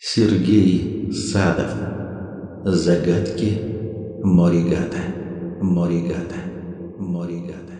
Сергей Садов. Загадки Моригата. Моригата. Моригата.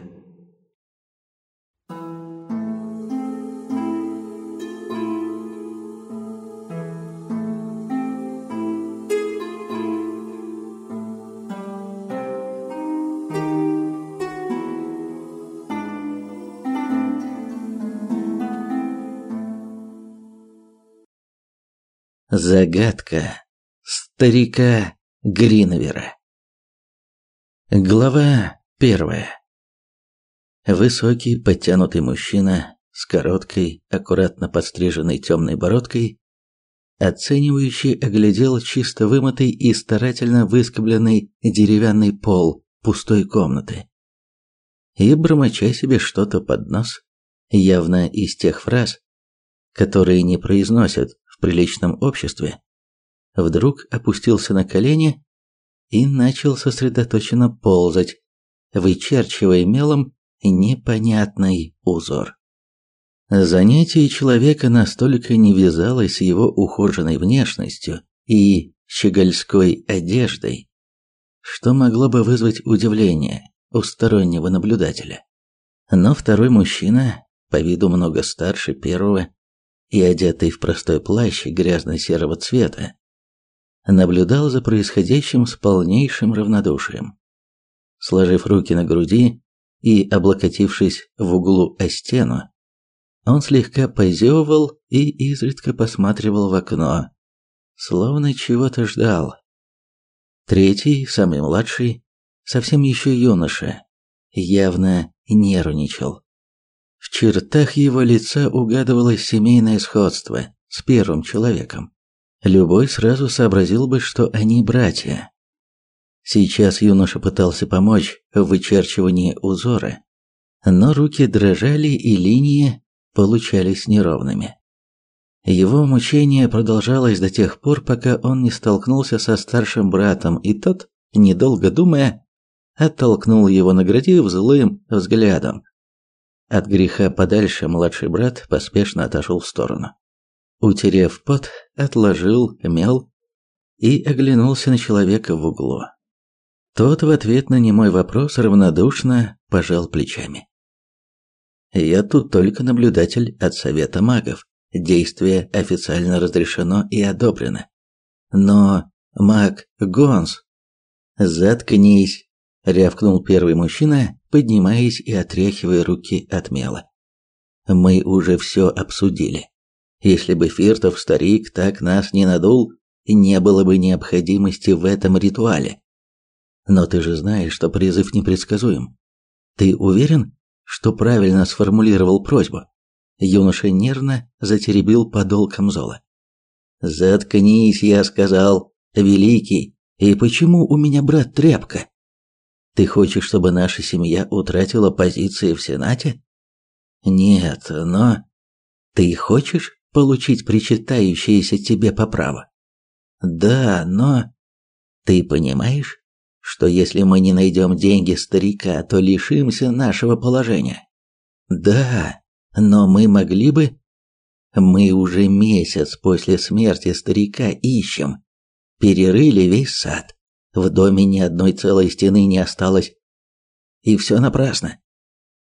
Загадка старика Гриновера. Глава первая. Высокий, подтянутый мужчина с короткой, аккуратно подстриженной темной бородкой, оценивающий оглядел чисто вымытый и старательно выскобленный деревянный пол пустой комнаты. И, бормоча себе что-то под нос, явно из тех фраз, которые не произносят в приличном обществе, вдруг опустился на колени и начал сосредоточенно ползать, вычерчивая мелом непонятный узор. Занятие человека настолько не вязалось с его ухоженной внешностью и щегольской одеждой, что могло бы вызвать удивление у стороннего наблюдателя. Но второй мужчина, по виду много старше первого, и одетый в простой плащ грязно-серого цвета, наблюдал за происходящим с полнейшим равнодушием. Сложив руки на груди и облокотившись в углу о стену, он слегка позевывал и изредка посматривал в окно, словно чего-то ждал. Третий, самый младший, совсем еще юноша, явно нервничал. В чертах его лица угадывалось семейное сходство с первым человеком. Любой сразу сообразил бы, что они братья. Сейчас юноша пытался помочь в вычерчивании узора, но руки дрожали и линии получались неровными. Его мучение продолжалось до тех пор, пока он не столкнулся со старшим братом, и тот, недолго думая, оттолкнул его, наградив злым взглядом. От греха подальше младший брат поспешно отошел в сторону. Утерев пот, отложил мел и оглянулся на человека в углу. Тот в ответ на немой вопрос равнодушно пожал плечами. «Я тут только наблюдатель от Совета магов. Действие официально разрешено и одобрено. Но маг Гонс...» «Заткнись!» — рявкнул первый мужчина, поднимаясь и отряхивая руки от мела. Мы уже все обсудили. Если бы Фиртов старик так нас не надул, не было бы необходимости в этом ритуале. Но ты же знаешь, что призыв непредсказуем. Ты уверен, что правильно сформулировал просьбу? Юноша нервно затеребил подол камзола. Заткнись, я сказал, великий. И почему у меня брат тряпка? Ты хочешь, чтобы наша семья утратила позиции в Сенате? Нет, но ты хочешь получить причитающееся тебе по праву? Да, но ты понимаешь, что если мы не найдем деньги старика, то лишимся нашего положения? Да, но мы могли бы мы уже месяц после смерти старика ищем, перерыли весь сад. В доме ни одной целой стены не осталось. И все напрасно.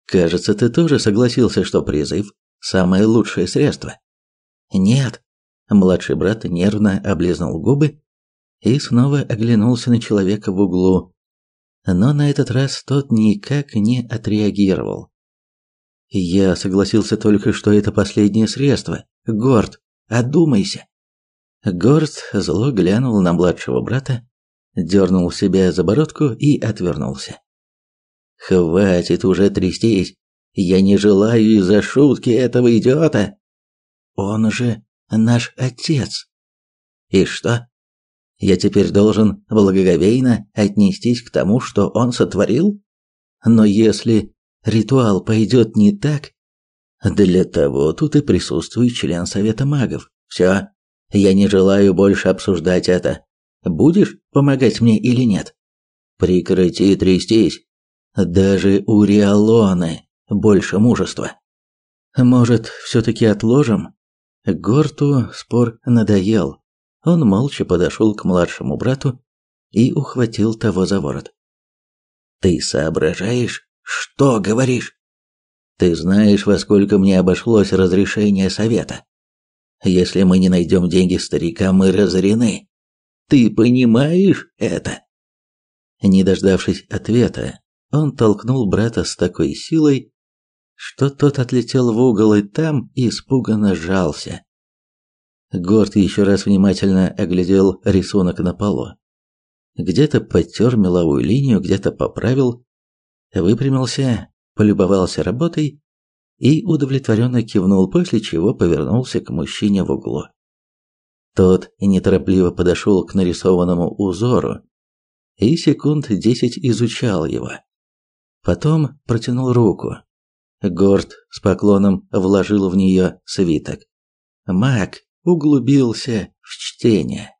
Кажется, ты тоже согласился, что призыв – самое лучшее средство. Нет. Младший брат нервно облизнул губы и снова оглянулся на человека в углу. Но на этот раз тот никак не отреагировал. Я согласился только, что это последнее средство. Горд, одумайся. Горд зло глянул на младшего брата, дернул себя за бородку и отвернулся. «Хватит уже трястись! Я не желаю из-за шутки этого идиота! Он же наш отец! И что? Я теперь должен благоговейно отнестись к тому, что он сотворил? Но если ритуал пойдет не так, для того тут и присутствует член Совета магов. Все, я не желаю больше обсуждать это. Будешь помогать мне или нет? Прекрати трястись. Даже у Риалоны больше мужества. Может, все-таки отложим? Горту спор надоел. Он молча подошел к младшему брату и ухватил того за ворот. «Ты соображаешь, что говоришь? Ты знаешь, во сколько мне обошлось разрешение совета. Если мы не найдем деньги старика, мы разорены. Ты понимаешь это?» Не дождавшись ответа, он толкнул брата с такой силой, что тот отлетел в угол и там испуганно сжался. Горд еще раз внимательно оглядел рисунок на полу. Где-то подтер меловую линию, где-то поправил, выпрямился, полюбовался работой и удовлетворенно кивнул, после чего повернулся к мужчине в углу. Тот неторопливо подошел к нарисованному узору и секунд десять изучал его. Потом протянул руку. Горд с поклоном вложил в нее свиток. Маг углубился в чтение.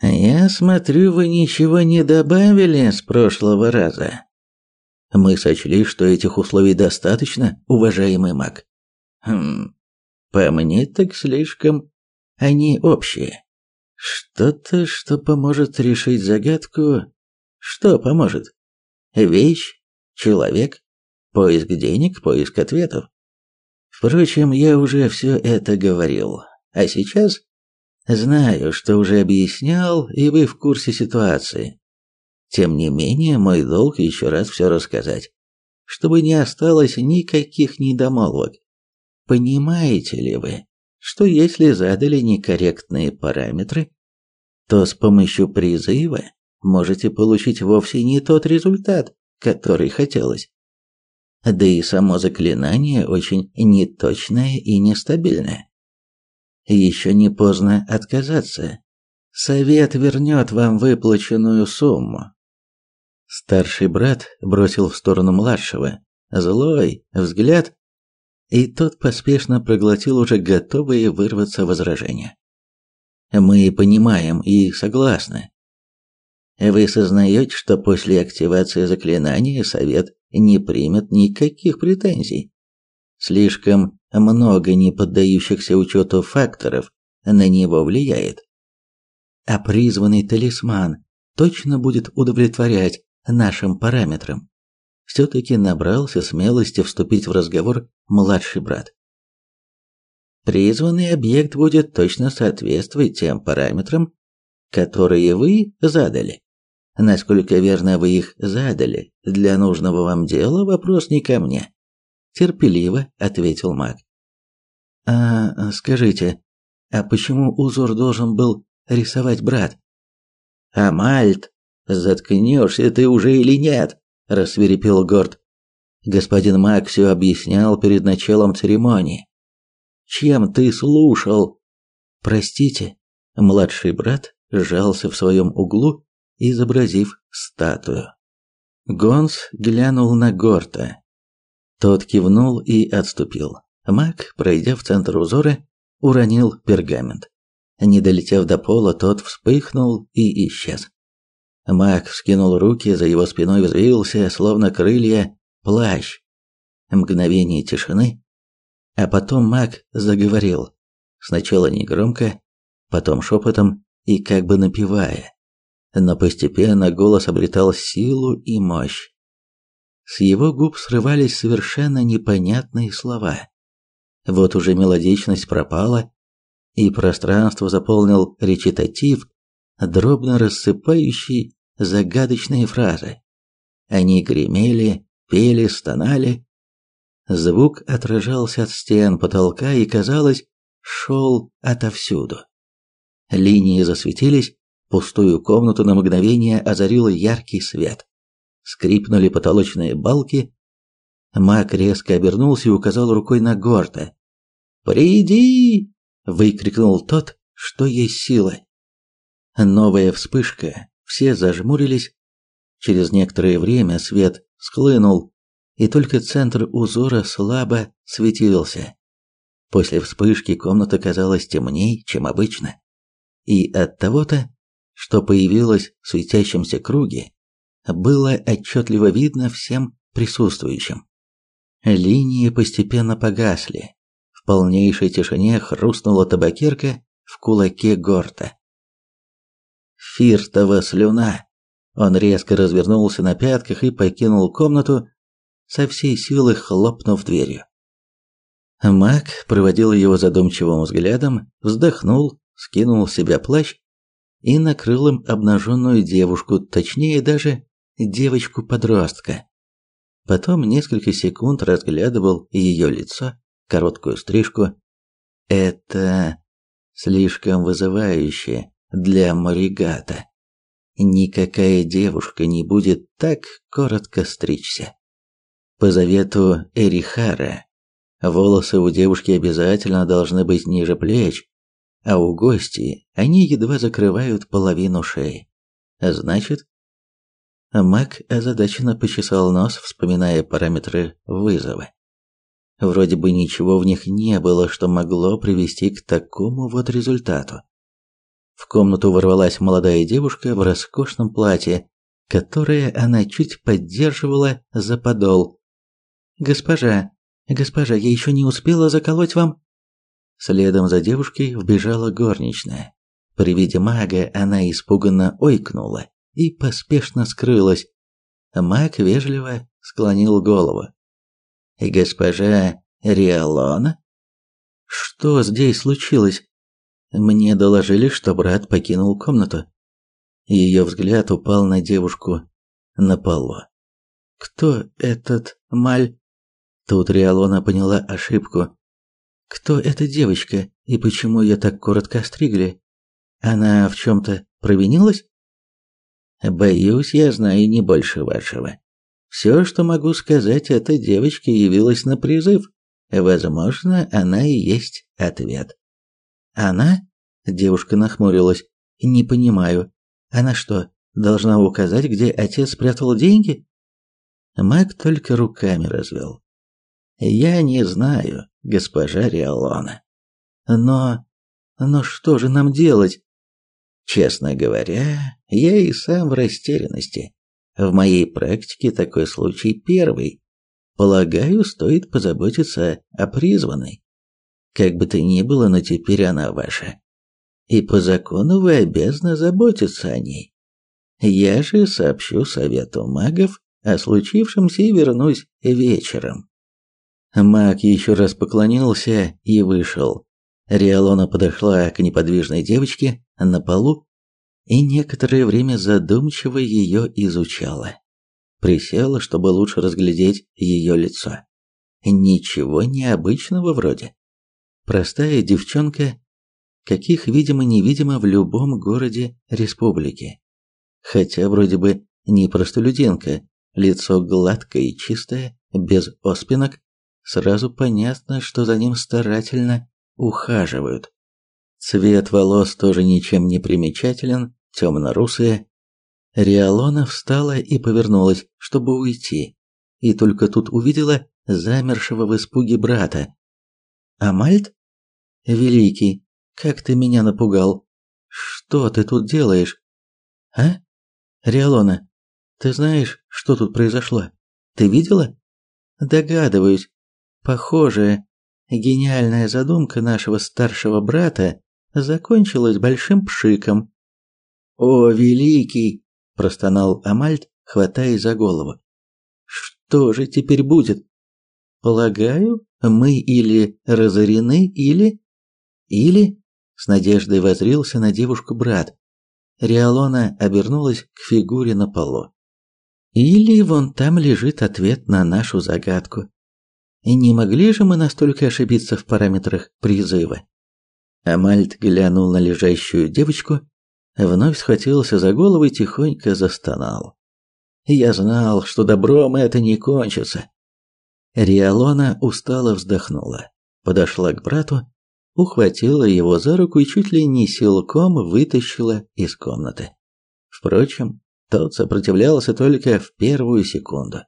«Я смотрю, вы ничего не добавили с прошлого раза». Мы сочли, что этих условий достаточно, уважаемый маг. Хм, по мне так слишком они общие. Что-то, что поможет решить загадку. Что поможет? Вещь, человек, поиск денег, поиск ответов. Впрочем, я уже все это говорил. А сейчас знаю, что уже объяснял, и вы в курсе ситуации. Тем не менее, мой долг еще раз все рассказать, чтобы не осталось никаких недомолвок. Понимаете ли вы, что если задали некорректные параметры, то с помощью призыва можете получить вовсе не тот результат, который хотелось. Да и само заклинание очень неточное и нестабильное. Еще не поздно отказаться. Совет вернет вам выплаченную сумму. Старший брат бросил в сторону младшего злой взгляд, и тот поспешно проглотил уже готовые вырваться возражения. Мы понимаем и согласны. Вы сознаете, что после активации заклинания совет не примет никаких претензий. Слишком много не поддающихся учету факторов на него влияет. А призванный талисман точно будет удовлетворять нашим параметрам. Все-таки набрался смелости вступить в разговор младший брат. Призванный объект будет точно соответствовать тем параметрам, которые вы задали. Насколько верно вы их задали, для нужного вам дела вопрос не ко мне. Терпеливо ответил маг. А скажите, а почему узор должен был рисовать брат? А Мальт, заткнешься ты уже или нет? Рассверепел Горд. Господин маг все объяснял перед началом церемонии. Чем ты слушал? Простите, младший брат сжался в своем углу изобразив статую. Гонс глянул на Горта. Тот кивнул и отступил. Маг, пройдя в центр узора, уронил пергамент. Не долетев до пола, тот вспыхнул и исчез. Маг вскинул руки, за его спиной взвился, словно крылья, плащ. Мгновение тишины, а потом маг заговорил. Сначала негромко, потом шепотом и как бы напевая но постепенно голос обретал силу и мощь. С его губ срывались совершенно непонятные слова. Вот уже мелодичность пропала, и пространство заполнил речитатив, дробно рассыпающий загадочные фразы. Они гремели, пели, стонали. Звук отражался от стен, потолка и, казалось, шел отовсюду. Линии засветились, Пустую комнату на мгновение озарил яркий свет. Скрипнули потолочные балки. Мак резко обернулся и указал рукой на Горта. «Приди!» — выкрикнул тот, что есть силы. Новая вспышка, все зажмурились. Через некоторое время свет схлынул, и только центр узора слабо светился. После вспышки комната казалась темней, чем обычно. И от того-то что появилось в светящемся круге, было отчетливо видно всем присутствующим. Линии постепенно погасли. В полнейшей тишине хрустнула табакерка в кулаке Горта. Фиртова слюна. Он резко развернулся на пятках и покинул комнату, со всей силы хлопнув дверью. Мак проводил его задумчивым взглядом, вздохнул, скинул с себя плащ и накрыл им обнаженную девушку, точнее даже девочку-подростка. Потом несколько секунд разглядывал ее лицо, короткую стрижку. Это слишком вызывающе для Моригата. Никакая девушка не будет так коротко стричься. По завету Эрихара, волосы у девушки обязательно должны быть ниже плеч, а у гостей они едва закрывают половину шеи. Значит, Мак озадаченно почесал нос, вспоминая параметры вызова. Вроде бы ничего в них не было, что могло привести к такому вот результату. В комнату ворвалась молодая девушка в роскошном платье, которое она чуть поддерживала за подол. «Госпожа, госпожа, я еще не успела заколоть вам?» Следом за девушкой вбежала горничная. При виде мага она испуганно ойкнула и поспешно скрылась. Маг вежливо склонил голову. «Госпожа Риалона?» «Что здесь случилось?» Мне доложили, что брат покинул комнату. Ее взгляд упал на девушку на полу. «Кто этот Маль?» Тут Риалона поняла ошибку. «Кто эта девочка и почему ее так коротко стригли? Она в чем-то провинилась?» Боюсь, я знаю не больше вашего. Все, что могу сказать, эта девочка явилась на призыв. Возможно, она и есть ответ. Она? Девушка нахмурилась. Не понимаю. Она что, должна указать, где отец спрятал деньги? Мак только руками развел. Я не знаю, госпожа Риалона. Но... но что же нам делать? Честно говоря, я и сам в растерянности. В моей практике такой случай первый. Полагаю, стоит позаботиться о призванной. Как бы то ни было, но теперь она ваша. И по закону вы обязаны заботиться о ней. Я же сообщу совету магов о случившемся и вернусь вечером. Маг еще раз поклонился и вышел. Риалона подошла к неподвижной девочке на полу и некоторое время задумчиво ее изучала. Присела, чтобы лучше разглядеть ее лицо. Ничего необычного вроде. Простая девчонка, каких видимо-невидимо в любом городе республики. Хотя вроде бы не простолюдинка, лицо гладкое и чистое, без оспинок, сразу понятно, что за ним старательно ухаживают. Цвет волос тоже ничем не примечателен, темно-русые. Риалона встала и повернулась, чтобы уйти, и только тут увидела замершего в испуге брата. «Амальт? Великий, как ты меня напугал! Что ты тут делаешь? А? Риалона, ты знаешь, что тут произошло? Ты видела? Догадываюсь. Похоже, гениальная задумка нашего старшего брата закончилась большим пшиком. «О, великий!» – простонал Амальт, хватаясь за голову. «Что же теперь будет? Полагаю, мы или разорены, или...» «Или...» – с надеждой возрился на девушку брат. Риалона обернулась к фигуре на полу. «Или вон там лежит ответ на нашу загадку. Не могли же мы настолько ошибиться в параметрах призыва?» Амальт глянул на лежащую девочку, вновь схватился за голову и тихонько застонал. Я знал, что добром это не кончится. Риалона устало вздохнула, подошла к брату, ухватила его за руку и чуть ли не силком вытащила из комнаты. Впрочем, тот сопротивлялся только в первую секунду.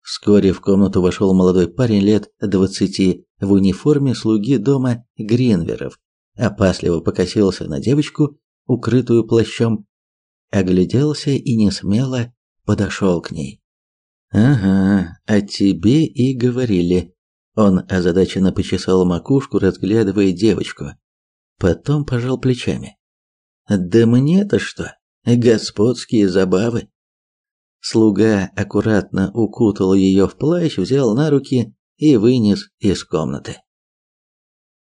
Вскоре в комнату вошел молодой парень лет двадцати в униформе слуги дома Гринверов, опасливо покосился на девочку, укрытую плащом, огляделся и не смело подошел к ней. «Ага, о тебе и говорили», Он озадаченно почесал макушку, разглядывая девочку. Потом пожал плечами. Да мне-то что? Господские забавы. Слуга аккуратно укутал ее в плащ, взял на руки и вынес из комнаты.